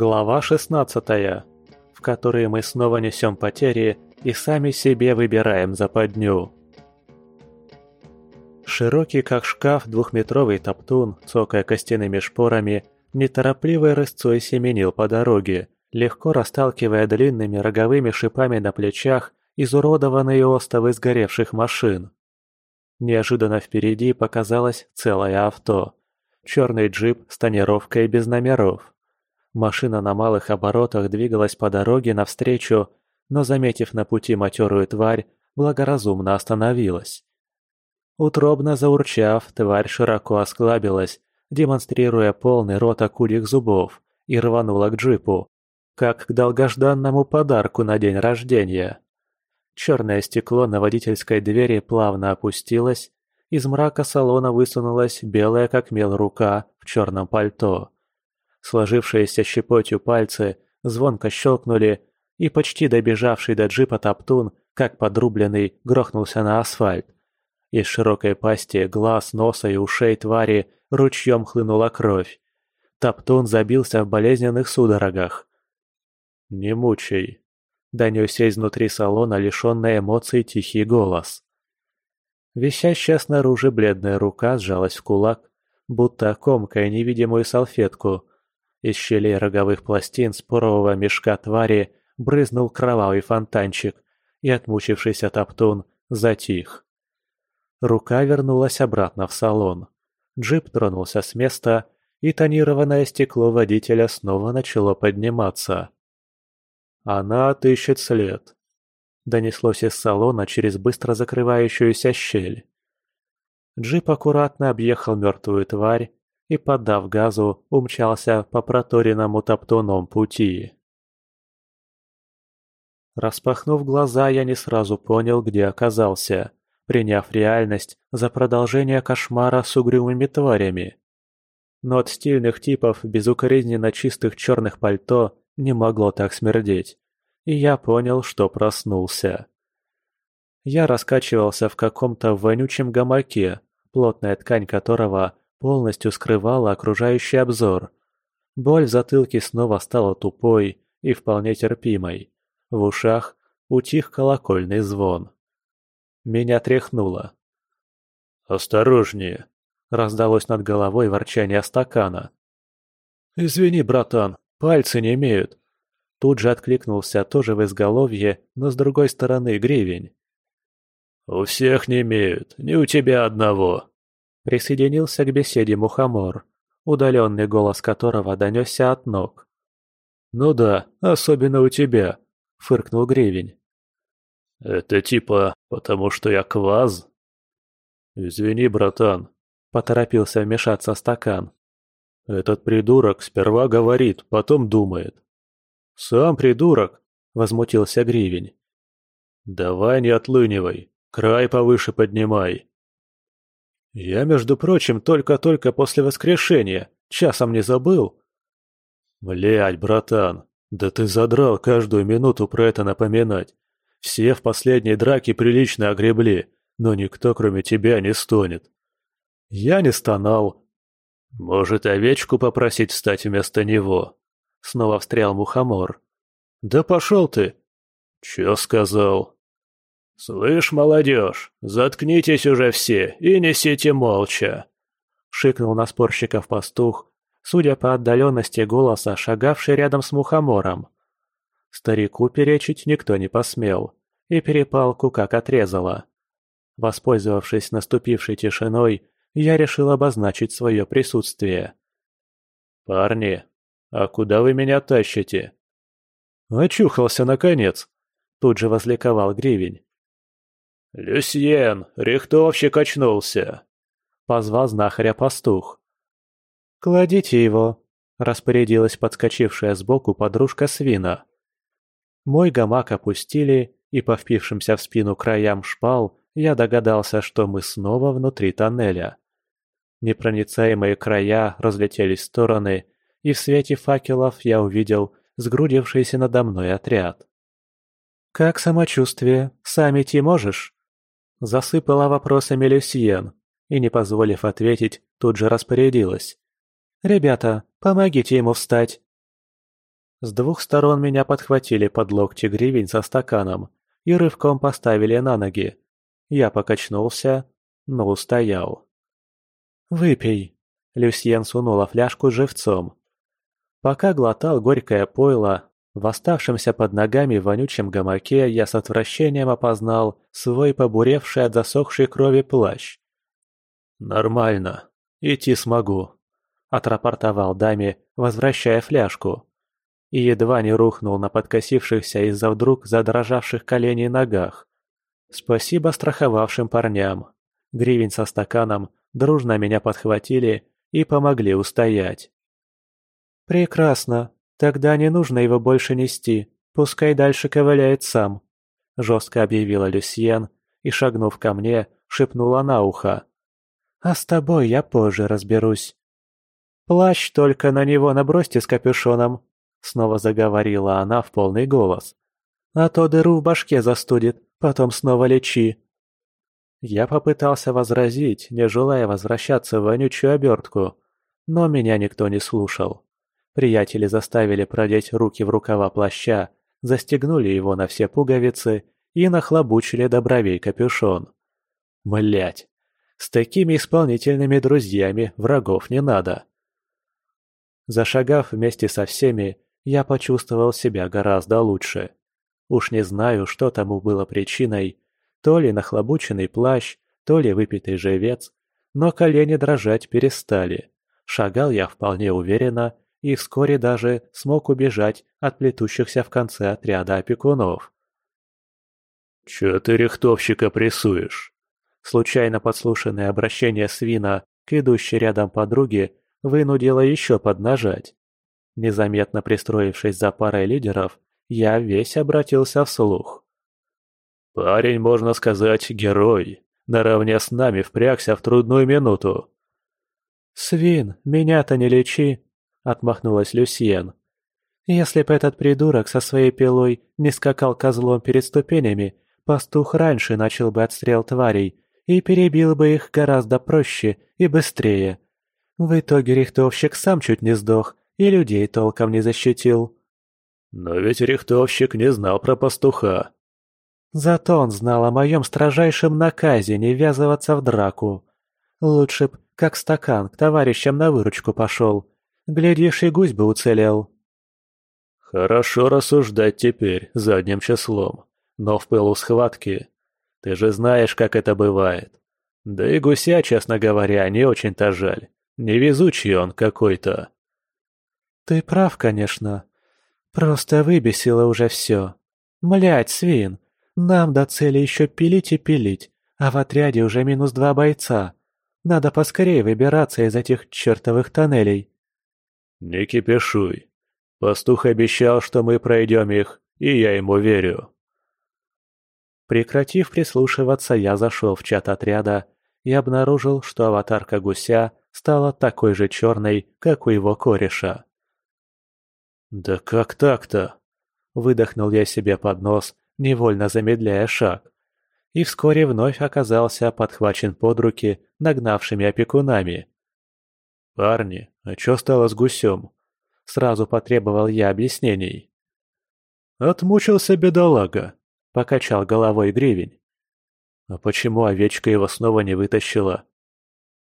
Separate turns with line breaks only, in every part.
Глава 16, в которой мы снова несем потери и сами себе выбираем западню. Широкий как шкаф двухметровый топтун, цокая костяными шпорами, неторопливой рысцой семенил по дороге, легко расталкивая длинными роговыми шипами на плечах изуродованные остовы сгоревших машин. Неожиданно впереди показалось целое авто. Черный джип с тонировкой без номеров. Машина на малых оборотах двигалась по дороге навстречу, но, заметив на пути матерую тварь, благоразумно остановилась. Утробно заурчав, тварь широко осклабилась, демонстрируя полный рот акульих зубов, и рванула к джипу, как к долгожданному подарку на день рождения. Черное стекло на водительской двери плавно опустилось, из мрака салона высунулась белая как мел рука в черном пальто. Сложившиеся щепотью пальцы звонко щелкнули, и почти добежавший до джипа Топтун, как подрубленный, грохнулся на асфальт. Из широкой пасти, глаз, носа и ушей твари ручьем хлынула кровь. Топтун забился в болезненных судорогах. «Не мучай», — донесся изнутри салона лишенный эмоций тихий голос. Висящая снаружи бледная рука сжалась в кулак, будто комкая невидимую салфетку. Из щелей роговых пластин спорового мешка твари брызнул кровавый фонтанчик, и отмучившийся топтун затих. Рука вернулась обратно в салон. Джип тронулся с места, и тонированное стекло водителя снова начало подниматься. «Она отыщет след», — донеслось из салона через быстро закрывающуюся щель. Джип аккуратно объехал мертвую тварь и, поддав газу, умчался по проторенному топтуном пути. Распахнув глаза, я не сразу понял, где оказался, приняв реальность за продолжение кошмара с угрюмыми тварями. Но от стильных типов безукоризненно чистых черных пальто не могло так смердеть, и я понял, что проснулся. Я раскачивался в каком-то вонючем гамаке, плотная ткань которого полностью скрывала окружающий обзор. Боль в затылке снова стала тупой и вполне терпимой. В ушах утих колокольный звон. Меня тряхнуло.
«Осторожнее!» — раздалось над головой ворчание стакана.
«Извини, братан, Пальцы не имеют. Тут же откликнулся тоже в изголовье, но с другой стороны гривень.
«У всех не имеют, не у тебя одного», —
присоединился к беседе Мухомор, удаленный голос которого донесся от ног.
«Ну да, особенно у тебя», — фыркнул Гривень.
«Это типа потому, что я кваз?»
«Извини, братан», — поторопился вмешаться стакан.
Этот придурок сперва говорит, потом думает.
«Сам придурок!» – возмутился Гривень.
«Давай не отлынивай, край повыше поднимай».
«Я, между прочим, только-только после воскрешения, часом не забыл».
«Блядь, братан, да ты задрал каждую минуту про это напоминать. Все в последней драке прилично огребли, но никто, кроме тебя, не стонет». «Я не стонал,
«Может, овечку попросить встать вместо него?» Снова встрял мухомор.
«Да пошел ты!»
«Че сказал?» «Слышь, молодежь, заткнитесь уже все и несите молча!»
Шикнул на спорщиков пастух, судя по отдаленности голоса, шагавший рядом с мухомором. Старику перечить никто не посмел, и перепалку как отрезало. Воспользовавшись наступившей тишиной, я решил обозначить свое присутствие.
«Парни, а куда вы меня тащите?»
«Очухался, наконец!» – тут же возликовал Гривень.
«Люсьен, рихтовщик очнулся!» – позвал знахаря пастух.
«Кладите его!» – распорядилась подскочившая сбоку подружка свина. Мой гамак опустили, и по впившимся в спину краям шпал я догадался, что мы снова внутри тоннеля. Непроницаемые края разлетелись в стороны, и в свете факелов я увидел сгрудившийся надо мной отряд. «Как самочувствие? Сам идти можешь?» Засыпала вопросами Люсьен, и, не позволив ответить, тут же распорядилась. «Ребята, помогите ему встать!» С двух сторон меня подхватили под локти гривень со стаканом и рывком поставили на ноги. Я покачнулся, но устоял. «Выпей!» — Люсьен сунула фляжку живцом. Пока глотал горькое пойло, в оставшемся под ногами вонючем гамаке я с отвращением опознал свой побуревший от засохшей крови плащ. «Нормально. Идти смогу», — отрапортовал даме, возвращая фляжку. И едва не рухнул на подкосившихся из-за вдруг задрожавших коленей ногах. Спасибо страховавшим парням. Гривень со стаканом дружно меня подхватили и помогли устоять. «Прекрасно. Тогда не нужно его больше нести. Пускай дальше ковыляет сам», — жестко объявила Люсьен и, шагнув ко мне, шепнула на ухо. «А с тобой я позже разберусь». «Плащ только на него набросьте с капюшоном», — снова заговорила она в полный голос. «А то дыру в башке застудит, потом снова лечи». Я попытался возразить, не желая возвращаться в вонючую обертку, но меня никто не слушал. Приятели заставили продеть руки в рукава плаща, застегнули его на все пуговицы и нахлобучили до бровей капюшон. Млять, с такими исполнительными друзьями врагов не надо. Зашагав вместе со всеми, я почувствовал себя гораздо лучше. Уж не знаю, что тому было причиной, то ли нахлобученный плащ, то ли выпитый живец, но колени дрожать перестали. Шагал я вполне уверенно и вскоре даже смог убежать от плетущихся в конце отряда опекунов.
«Чё ты рихтовщика прессуешь?»
Случайно подслушанное обращение свина к идущей рядом подруге вынудило еще поднажать. Незаметно пристроившись за парой лидеров, я весь обратился вслух.
Парень, можно сказать, герой. Наравне с нами впрягся в трудную минуту.
«Свин, меня-то не лечи!» — отмахнулась Люсьен. «Если бы этот придурок со своей пилой не скакал козлом перед ступенями, пастух раньше начал бы отстрел тварей и перебил бы их гораздо проще и быстрее. В итоге рихтовщик сам чуть не сдох и людей толком не защитил».
«Но ведь рихтовщик не знал про пастуха»,
Зато он знал о моем строжайшем наказе не ввязываться в драку. Лучше б, как стакан, к товарищам на выручку пошел. Глядишь, и гусь бы уцелел.
Хорошо рассуждать теперь, задним числом. Но в пылу схватки. Ты же знаешь, как это бывает. Да и гуся, честно говоря, не очень-то жаль. Невезучий он какой-то.
Ты прав, конечно. Просто выбесило уже все. Млять, свин, нам до цели еще пилить и пилить, а в отряде уже минус два бойца. Надо поскорее выбираться из этих чертовых тоннелей.
Не кипишуй. Пастух обещал, что мы пройдем их, и я ему верю.
Прекратив прислушиваться, я зашел в чат отряда и обнаружил, что аватарка гуся стала такой же черной, как у его кореша.
«Да как так-то?» – выдохнул я себе под нос невольно замедляя шаг. И вскоре вновь оказался подхвачен под руки нагнавшими опекунами. «Парни, а что стало с гусем?» Сразу потребовал я объяснений. «Отмучился бедолага», — покачал головой гривень. «А почему овечка его снова не вытащила?»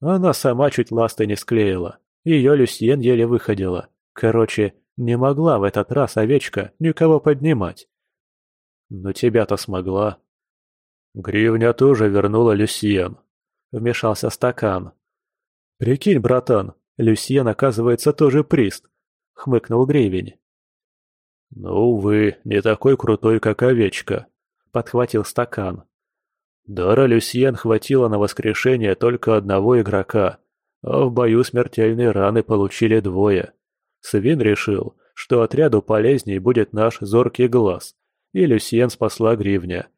Она сама чуть ласты не склеила. Ее Люсьен еле выходила. Короче, не могла в этот раз овечка никого поднимать. Но тебя-то смогла. Гривня тоже вернула Люсьен. Вмешался стакан. Прикинь, братан, Люсьен, оказывается, тоже прист. Хмыкнул Гривень. Ну, увы, не такой крутой, как овечка. Подхватил стакан. Дара Люсьен хватило на воскрешение только одного игрока, а в бою смертельные раны получили двое. Свин решил, что отряду полезней будет наш зоркий глаз, и Люсьен спасла гривня.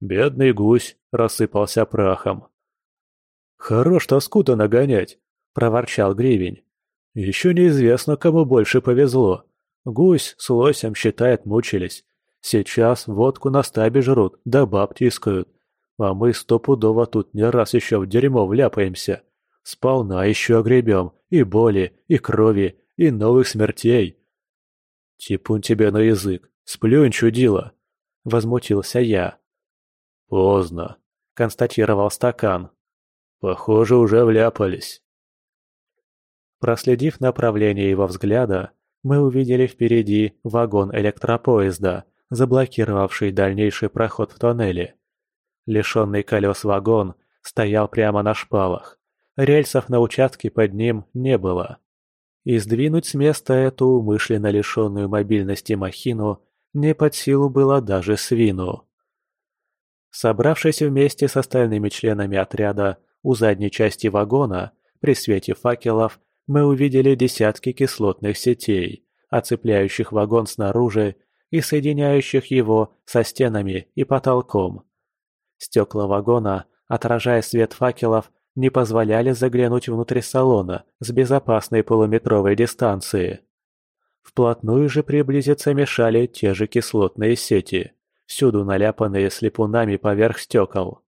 Бедный гусь рассыпался прахом. «Хорош тоску-то нагонять», — проворчал гривень. «Еще неизвестно, кому больше повезло. Гусь с лосем, считает, мучились. Сейчас водку на стабе жрут, да баб тискают. А мы стопудово тут не раз еще в дерьмо вляпаемся. Сполна еще огребем и боли, и крови, и новых смертей. «Типун тебе на язык! Сплюнь, чудила!» – возмутился я. «Поздно», – констатировал стакан. «Похоже, уже вляпались». Проследив направление его взгляда, мы увидели впереди вагон электропоезда, заблокировавший дальнейший проход в тоннеле. Лишенный колес вагон стоял прямо на шпалах. Рельсов на участке под ним не было. И сдвинуть с места эту умышленно лишенную мобильности махину не под силу было даже свину. Собравшись вместе с остальными членами отряда у задней части вагона, при свете факелов, мы увидели десятки кислотных сетей, оцепляющих вагон снаружи и соединяющих его со стенами и потолком. Стекла вагона, отражая свет факелов, не позволяли заглянуть внутрь салона с безопасной полуметровой дистанции. Вплотную же приблизиться мешали те же кислотные сети, всюду наляпанные слепунами поверх стекол.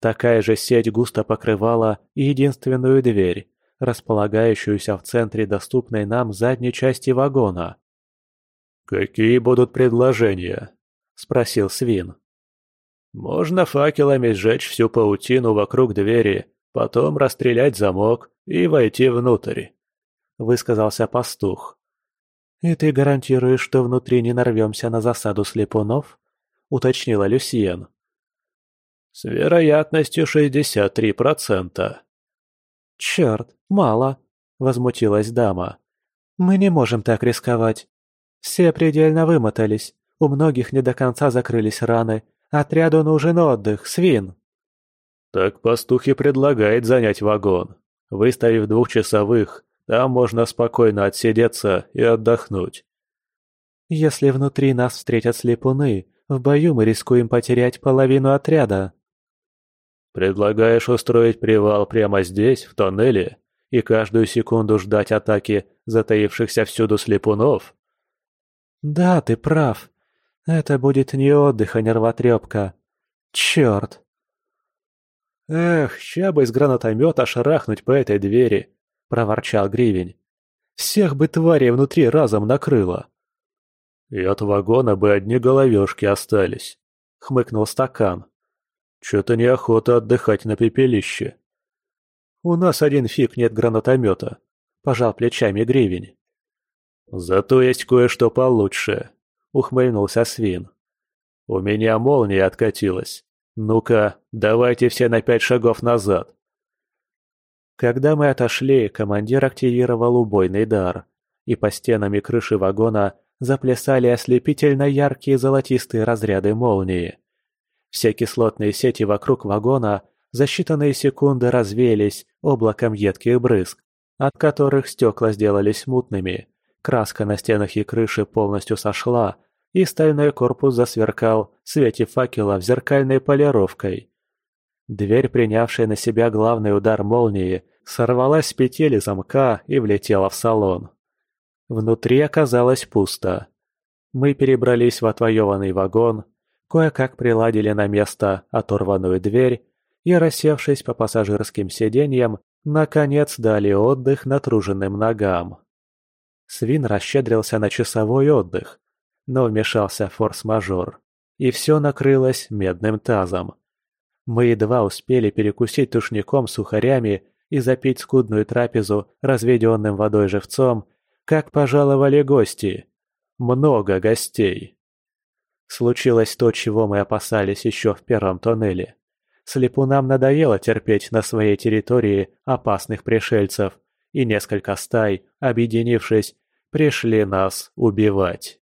Такая же сеть густо покрывала единственную дверь, располагающуюся в центре доступной нам задней части вагона. «Какие будут предложения?» – спросил Свин. «Можно факелами сжечь всю паутину вокруг двери, потом расстрелять замок и войти внутрь», – высказался пастух.
«И ты гарантируешь, что внутри не нарвемся на засаду слепунов?» – уточнила Люсьен.
«С вероятностью 63%.
«Черт, мало!» – возмутилась дама. «Мы не можем так рисковать. Все предельно вымотались, у многих не до конца закрылись раны, отряду нужен отдых, свин!»
«Так пастух и предлагает занять вагон. Выставив двухчасовых, там можно спокойно отсидеться и отдохнуть».
«Если внутри нас встретят слепуны, в бою мы рискуем потерять половину отряда»,
Предлагаешь устроить привал прямо здесь, в тоннеле, и каждую секунду ждать атаки затаившихся всюду слепунов?
Да, ты прав. Это будет не отдых, а нервотрепка. Черт!
Эх, ща бы из гранатомета шарахнуть по этой двери, проворчал Гривень. Всех бы тварей внутри разом накрыло. И от вагона бы одни головешки остались, хмыкнул стакан. Чё-то неохота отдыхать на пепелище. У нас один фиг нет гранатомета, пожал плечами гривень. Зато есть кое-что получше, ухмыльнулся свин. У меня молния откатилась. Ну-ка, давайте все на пять шагов назад. Когда мы отошли, командир активировал убойный дар, и по стенам и крыше вагона заплясали ослепительно яркие золотистые разряды молнии. Все кислотные сети вокруг вагона за считанные секунды развеялись облаком едких брызг, от которых стекла сделались мутными, краска на стенах и крыше полностью сошла, и стальной корпус засверкал в свете факела в зеркальной полировкой. Дверь, принявшая на себя главный удар молнии, сорвалась с петель замка и влетела в салон. Внутри оказалось пусто. Мы перебрались в отвоеванный вагон, кое-как приладили на место оторванную дверь и, рассевшись по пассажирским сиденьям, наконец дали отдых натруженным ногам. Свин расщедрился на часовой отдых, но вмешался форс-мажор, и все накрылось медным тазом. Мы едва успели перекусить тушником сухарями и запить скудную трапезу разведенным водой живцом, как пожаловали гости. Много гостей. Случилось то, чего мы опасались еще в первом тоннеле. Слепунам надоело терпеть на своей территории опасных пришельцев, и несколько стай, объединившись, пришли нас убивать.